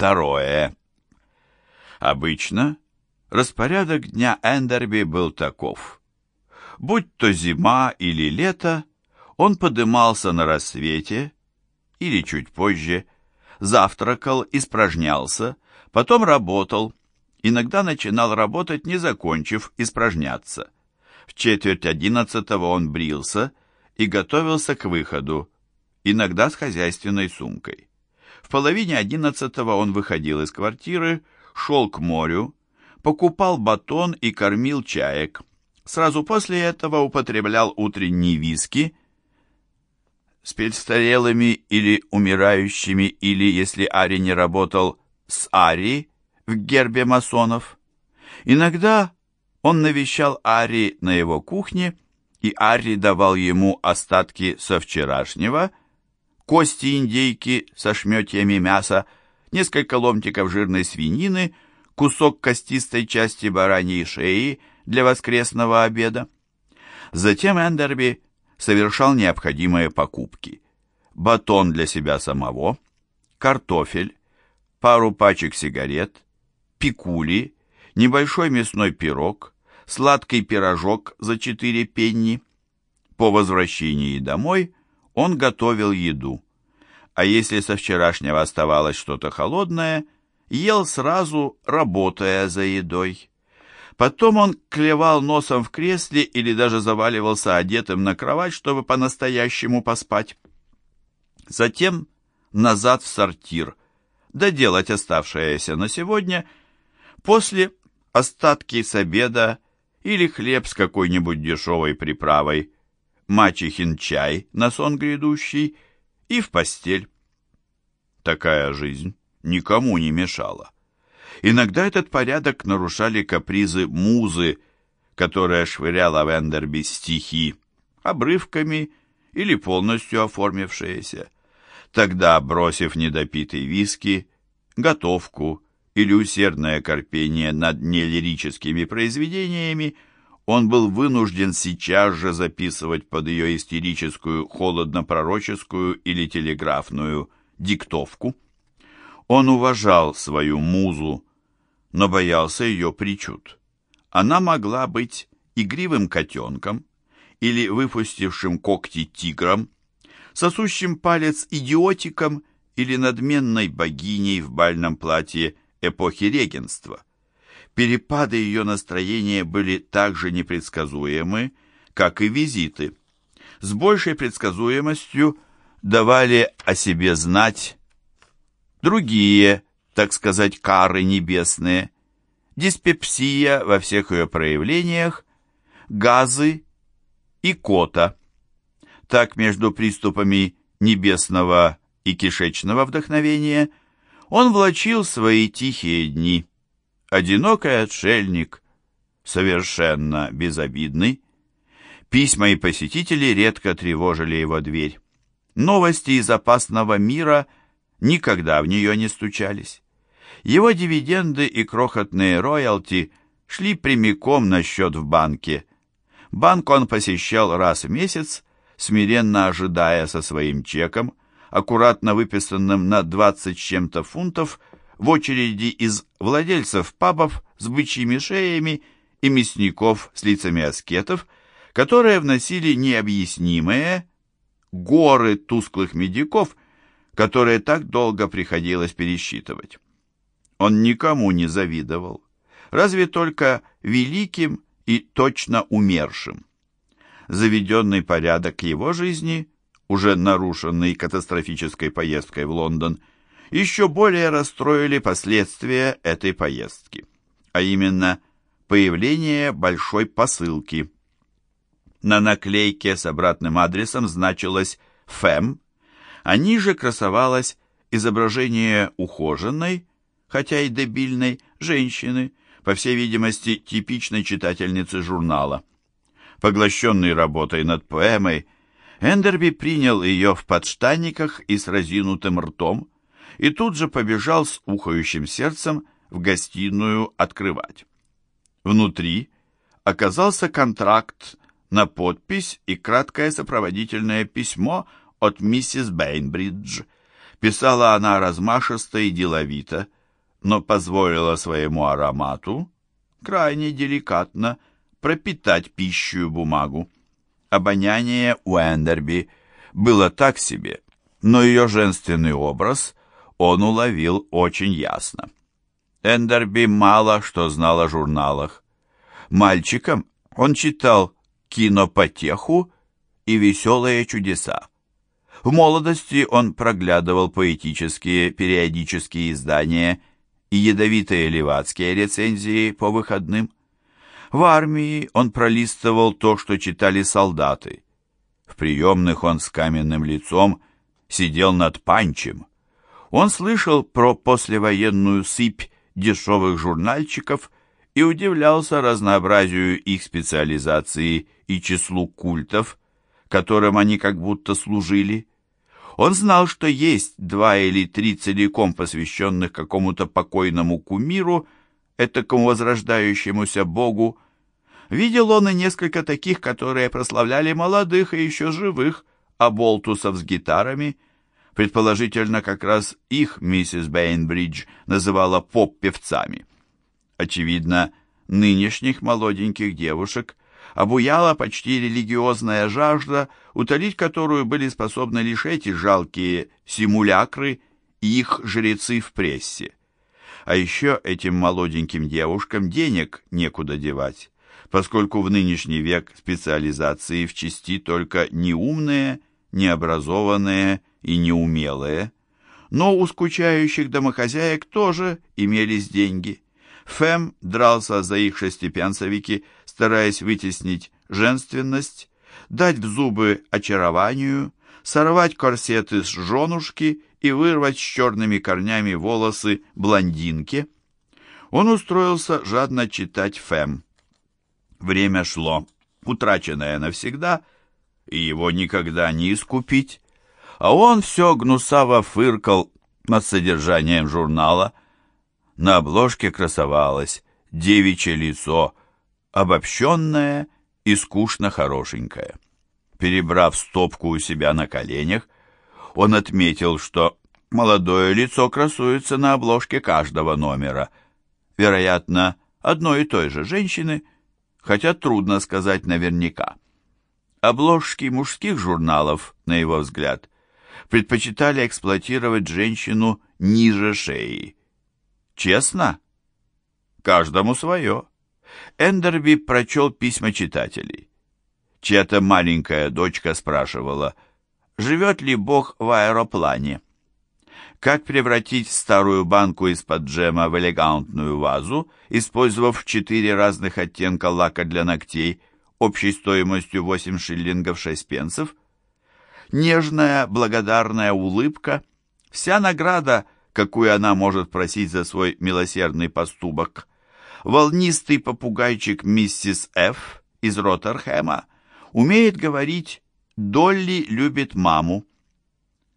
Второе. Обычно распорядок дня Эндерби был таков. Будь то зима или лето, он подымался на рассвете или чуть позже, завтракал, испражнялся, потом работал, иногда начинал работать, не закончив испражняться. В четверть одиннадцатого он брился и готовился к выходу, иногда с хозяйственной сумкой. Половине одиннадцатого он выходил из квартиры, шел к морю, покупал батон и кормил чаек. Сразу после этого употреблял утренний виски с престарелыми или умирающими, или, если Ари не работал, с Ари в гербе масонов. Иногда он навещал Ари на его кухне, и Ари давал ему остатки со вчерашнего, кости индейки со шметьями мяса, несколько ломтиков жирной свинины, кусок костистой части бараньей шеи для воскресного обеда. Затем Эндерби совершал необходимые покупки. Батон для себя самого, картофель, пару пачек сигарет, пикули, небольшой мясной пирог, сладкий пирожок за четыре пенни. По возвращении домой он готовил еду. А если со вчерашнего оставалось что-то холодное, ел сразу, работая за едой. Потом он клевал носом в кресле или даже заваливался одетым на кровать, чтобы по-настоящему поспать. Затем назад в сортир, доделать оставшееся на сегодня, после остатки с обеда или хлеб с какой-нибудь дешевой приправой, мачехин чай на сон грядущий и в постель. Такая жизнь никому не мешала. Иногда этот порядок нарушали капризы музы, которая швыряла в Эндерби стихи, обрывками или полностью оформившиеся. Тогда, бросив недопитый виски, готовку или усердное корпение над нелирическими произведениями, он был вынужден сейчас же записывать под ее истерическую, холодно-пророческую или телеграфную диктовку. Он уважал свою музу, но боялся ее причуд. Она могла быть игривым котенком или выпустившим когти тигром, сосущим палец идиотиком или надменной богиней в бальном платье эпохи регенства. Перепады ее настроения были так же непредсказуемы, как и визиты. С большей предсказуемостью давали о себе знать другие так сказать, кары небесные, диспепсия во всех ее проявлениях, газы и кота. Так между приступами небесного и кишечного вдохновения он влачил свои тихие дни. Одинокий отшельник, совершенно безобидный. Письма и посетители редко тревожили его дверь. Новости из опасного мира – никогда в нее не стучались. Его дивиденды и крохотные роялти шли прямиком на счет в банке. Банк он посещал раз в месяц, смиренно ожидая со своим чеком, аккуратно выписанным на 20 с чем-то фунтов, в очереди из владельцев пабов с бычьими шеями и мясников с лицами аскетов, которые вносили необъяснимые горы тусклых медиков которые так долго приходилось пересчитывать. Он никому не завидовал, разве только великим и точно умершим. Заведенный порядок его жизни, уже нарушенный катастрофической поездкой в Лондон, еще более расстроили последствия этой поездки, а именно появление большой посылки. На наклейке с обратным адресом значилось «ФЭМ», а ниже красовалось изображение ухоженной, хотя и дебильной, женщины, по всей видимости, типичной читательницы журнала. Поглощенный работой над поэмой, Эндерби принял ее в подштанниках и с разинутым ртом, и тут же побежал с ухающим сердцем в гостиную открывать. Внутри оказался контракт на подпись и краткое сопроводительное письмо от миссис Бейнбридж. Писала она размашисто и деловито, но позволила своему аромату, крайне деликатно, пропитать пищу бумагу. Обоняние у Эндерби было так себе, но ее женственный образ он уловил очень ясно. Эндерби мало что знал о журналах. Мальчиком он читал «Кинопотеху» и «Веселые чудеса». В молодости он проглядывал поэтические периодические издания и ядовитые левацкие рецензии по выходным. В армии он пролистывал то, что читали солдаты. В приемных он с каменным лицом сидел над панчем. Он слышал про послевоенную сыпь дешевых журнальчиков и удивлялся разнообразию их специализации и числу культов, которым они как будто служили. Он знал, что есть два или три целиком посвященных какому-то покойному кумиру, этакому возрождающемуся богу. Видел он и несколько таких, которые прославляли молодых и еще живых, оболтусов с гитарами. Предположительно, как раз их миссис Бейнбридж называла поп-певцами. Очевидно, нынешних молоденьких девушек обуяла почти религиозная жажда, утолить которую были способны лишь эти жалкие симулякры и их жрецы в прессе. А еще этим молоденьким девушкам денег некуда девать, поскольку в нынешний век специализации в части только неумные, необразованные и неумелые. Но у скучающих домохозяек тоже имелись деньги. Фэм дрался за их шестипенсовики, стараясь вытеснить женственность, дать в зубы очарованию, сорвать корсеты с женушки и вырвать с черными корнями волосы блондинке. Он устроился жадно читать Фэм. Время шло, утраченное навсегда, и его никогда не искупить. А он все гнусаво фыркал над содержанием журнала. На обложке красовалось девичье лицо, обобщенное и скучно хорошенькое. Перебрав стопку у себя на коленях, он отметил, что молодое лицо красуется на обложке каждого номера. Вероятно, одной и той же женщины, хотя трудно сказать наверняка. Обложки мужских журналов, на его взгляд, предпочитали эксплуатировать женщину ниже шеи. Честно? Каждому свое. Эндерби прочел письма читателей. Чья-то маленькая дочка спрашивала, живет ли Бог в аэроплане. Как превратить старую банку из-под джема в элегантную вазу, использовав четыре разных оттенка лака для ногтей, общей стоимостью 8 шиллингов 6 пенсов? Нежная, благодарная улыбка, вся награда, какую она может просить за свой милосердный поступок. Волнистый попугайчик миссис Ф. из Роттерхэма умеет говорить «Долли любит маму».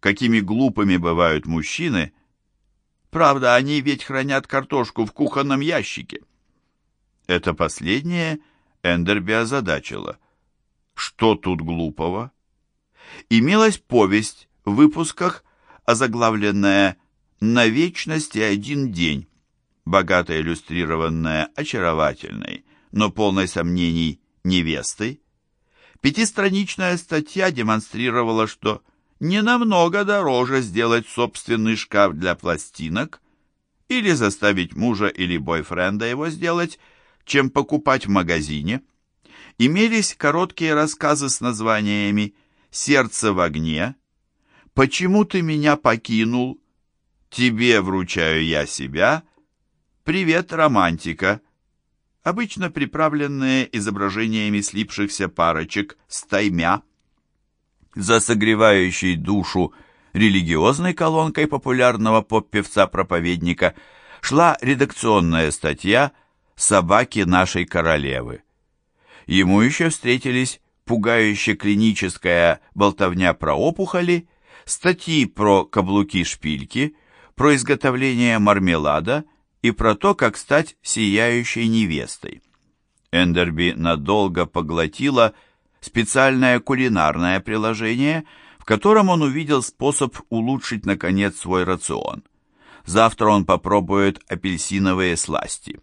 Какими глупыми бывают мужчины. Правда, они ведь хранят картошку в кухонном ящике. Это последнее Эндерби озадачило. Что тут глупого? Имелась повесть в выпусках, озаглавленная «На вечности один день», богато иллюстрированная очаровательной, но полной сомнений невестой, Пятистраничная статья демонстрировала, что не намного дороже сделать собственный шкаф для пластинок или заставить мужа или бойфренда его сделать, чем покупать в магазине. Имелись короткие рассказы с названиями «Сердце в огне», «Почему ты меня покинул?», «Тебе вручаю я себя», «Привет, романтика», обычно приправленные изображениями слипшихся парочек стаймя. За согревающей душу религиозной колонкой популярного поп-певца-проповедника шла редакционная статья «Собаки нашей королевы». Ему еще встретились пугающая клиническая болтовня про опухоли, статьи про каблуки-шпильки, про изготовление мармелада и про то, как стать сияющей невестой. Эндерби надолго поглотила специальное кулинарное приложение, в котором он увидел способ улучшить, наконец, свой рацион. Завтра он попробует апельсиновые сласти.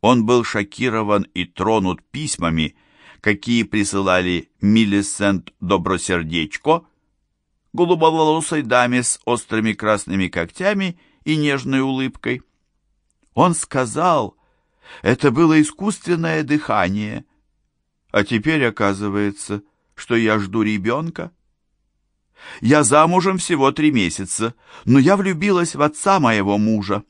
Он был шокирован и тронут письмами, какие присылали Миллисент Добросердечко, голубоволосой даме с острыми красными когтями и нежной улыбкой. Он сказал, это было искусственное дыхание, а теперь оказывается, что я жду ребенка. Я замужем всего три месяца, но я влюбилась в отца моего мужа.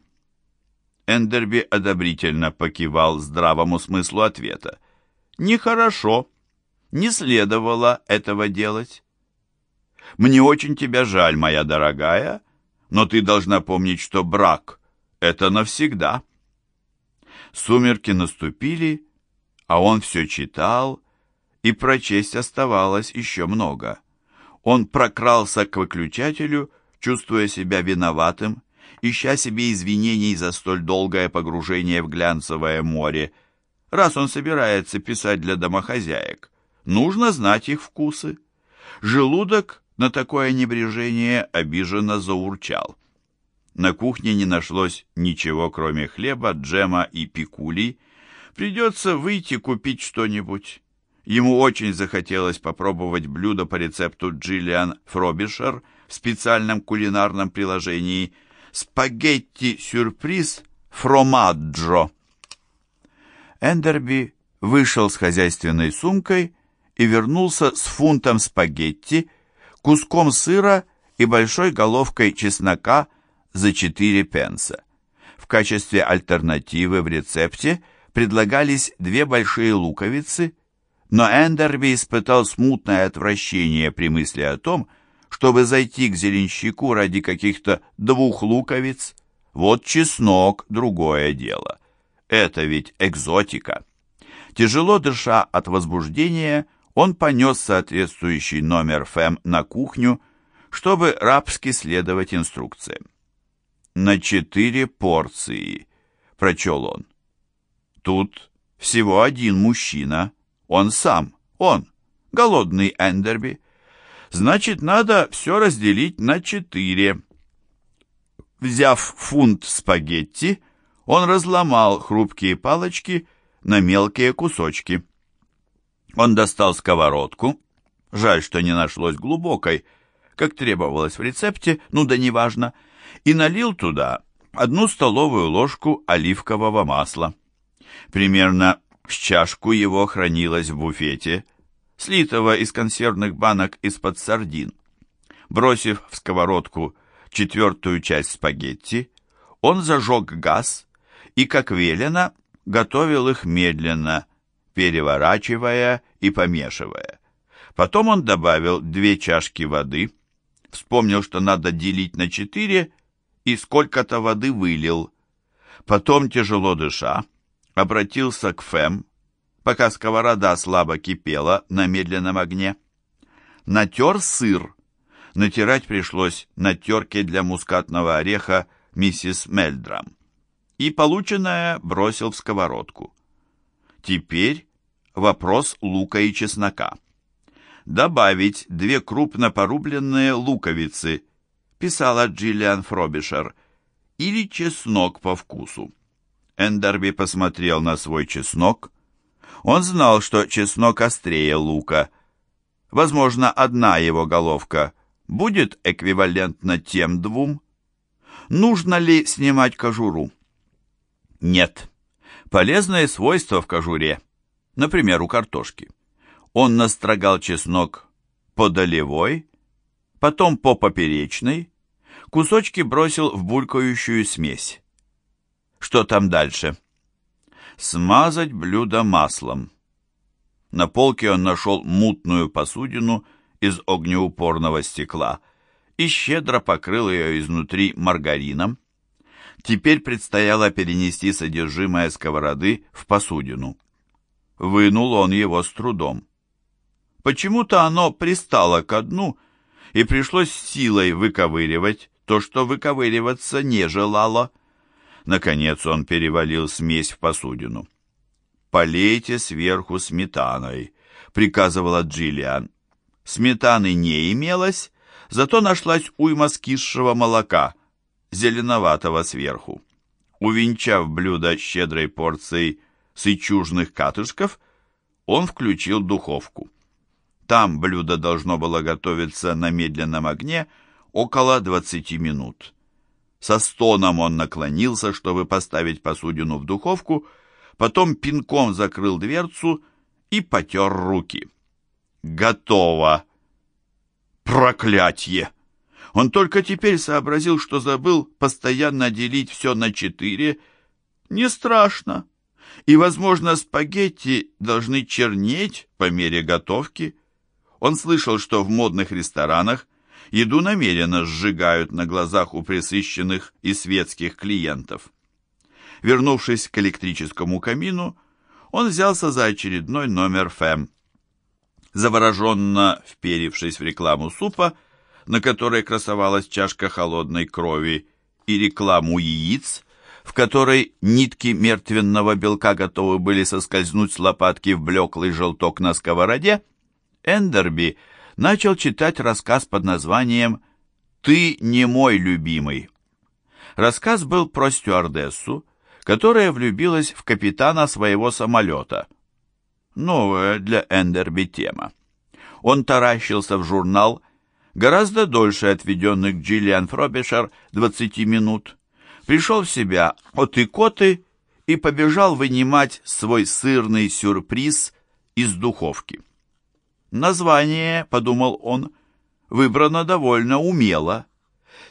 Эндерби одобрительно покивал здравому смыслу ответа. «Нехорошо. Не следовало этого делать. Мне очень тебя жаль, моя дорогая, но ты должна помнить, что брак — это навсегда». Сумерки наступили, а он все читал, и прочесть оставалось еще много. Он прокрался к выключателю, чувствуя себя виноватым, ища себе извинений за столь долгое погружение в глянцевое море. Раз он собирается писать для домохозяек, нужно знать их вкусы. Желудок на такое небрежение обиженно заурчал. На кухне не нашлось ничего, кроме хлеба, джема и пикулей. Придется выйти купить что-нибудь. Ему очень захотелось попробовать блюдо по рецепту Джиллиан Фробишер в специальном кулинарном приложении «Спагетти-сюрприз фромаджо». Эндерби вышел с хозяйственной сумкой и вернулся с фунтом спагетти, куском сыра и большой головкой чеснока за 4 пенса. В качестве альтернативы в рецепте предлагались две большие луковицы – но Эндерби испытал смутное отвращение при мысли о том, чтобы зайти к зеленщику ради каких-то двух луковиц. Вот чеснок — другое дело. Это ведь экзотика. Тяжело дыша от возбуждения, он понес соответствующий номер ФЭМ на кухню, чтобы рабски следовать инструкциям. «На четыре порции», — прочел он. «Тут всего один мужчина», он сам, он, голодный Эндерби. Значит, надо все разделить на четыре. Взяв фунт спагетти, он разломал хрупкие палочки на мелкие кусочки. Он достал сковородку, жаль, что не нашлось глубокой, как требовалось в рецепте, ну да неважно, и налил туда одну столовую ложку оливкового масла. Примерно с чашку его хранилось в буфете, слитого из консервных банок из-под сардин. Бросив в сковородку четвертую часть спагетти, он зажег газ и, как велено, готовил их медленно, переворачивая и помешивая. Потом он добавил две чашки воды, вспомнил, что надо делить на четыре, и сколько-то воды вылил. Потом, тяжело дыша, обратился к Фэм, пока сковорода слабо кипела на медленном огне. Натер сыр. Натирать пришлось на терке для мускатного ореха миссис Мельдрам. И полученное бросил в сковородку. Теперь вопрос лука и чеснока. Добавить две крупно порубленные луковицы, писала Джиллиан Фробишер, или чеснок по вкусу. Эндерби посмотрел на свой чеснок. Он знал, что чеснок острее лука. Возможно, одна его головка будет эквивалентна тем двум. Нужно ли снимать кожуру? Нет. Полезные свойства в кожуре. Например, у картошки. Он настрогал чеснок по долевой, потом по поперечной, кусочки бросил в булькающую смесь. Что там дальше? Смазать блюдо маслом. На полке он нашел мутную посудину из огнеупорного стекла и щедро покрыл ее изнутри маргарином. Теперь предстояло перенести содержимое сковороды в посудину. Вынул он его с трудом. Почему-то оно пристало ко дну, и пришлось силой выковыривать то, что выковыриваться не желало. Наконец он перевалил смесь в посудину. «Полейте сверху сметаной», — приказывала Джиллиан. Сметаны не имелось, зато нашлась уйма скисшего молока, зеленоватого сверху. Увенчав блюдо щедрой порцией сычужных катышков, он включил духовку. Там блюдо должно было готовиться на медленном огне около 20 минут. Со стоном он наклонился, чтобы поставить посудину в духовку, потом пинком закрыл дверцу и потер руки. «Готово!» «Проклятье!» Он только теперь сообразил, что забыл постоянно делить все на четыре. Не страшно. И, возможно, спагетти должны чернеть по мере готовки. Он слышал, что в модных ресторанах еду намеренно сжигают на глазах у пресыщенных и светских клиентов. Вернувшись к электрическому камину, он взялся за очередной номер ФЭМ. Завороженно вперившись в рекламу супа, на которой красовалась чашка холодной крови, и рекламу яиц, в которой нитки мертвенного белка готовы были соскользнуть с лопатки в блеклый желток на сковороде, Эндерби начал читать рассказ под названием «Ты не мой любимый». Рассказ был про стюардессу, которая влюбилась в капитана своего самолета. Новая для Эндерби тема. Он таращился в журнал гораздо дольше отведенных Джиллиан Фробишер 20 минут. Пришел в себя от икоты и побежал вынимать свой сырный сюрприз из духовки. Название, подумал он, выбрано довольно умело.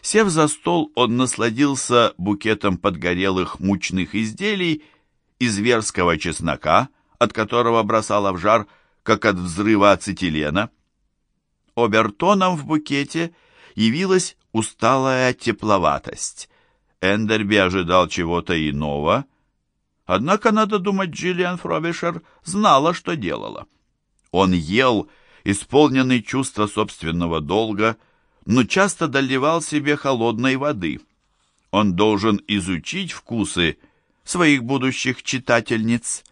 Сев за стол, он насладился букетом подгорелых мучных изделий из верского чеснока, от которого бросало в жар, как от взрыва ацетилена. Обертоном в букете явилась усталая тепловатость. Эндерби ожидал чего-то иного, однако, надо думать, Джиллиан Фробишер знала, что делала. Он ел, исполненный чувства собственного долга, но часто доливал себе холодной воды. Он должен изучить вкусы своих будущих читательниц.